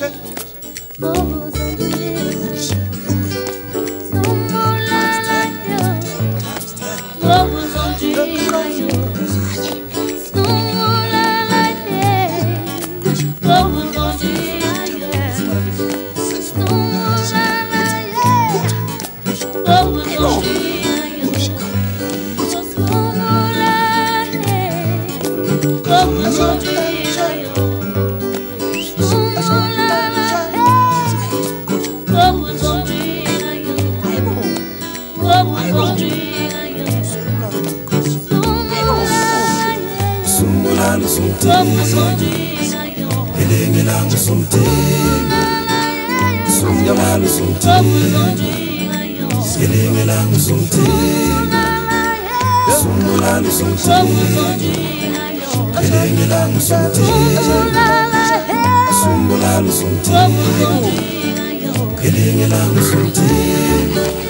Shit. elimi langu somthenga sonke abantu somthenga elimi langu somthenga sonke abantu somthenga elimi langu somthenga sonke abantu somthenga elimi langu somthenga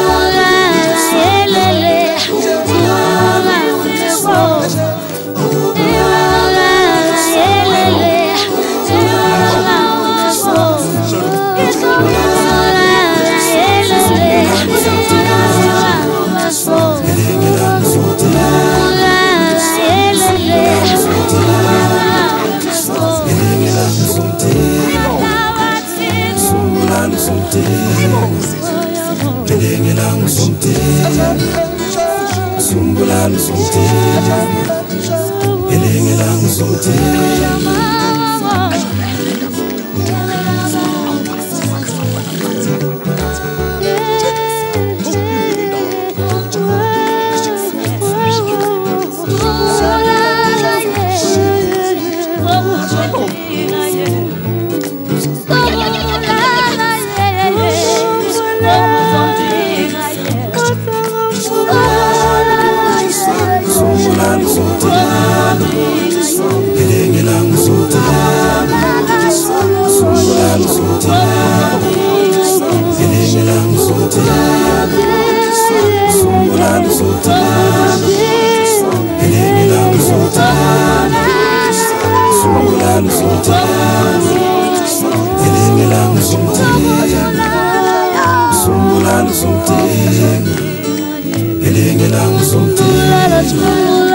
ngelanga somthetho Phele ngelanga somthetho Sumbulani on, Phele Gelenge langu zote, gelenge langu zote,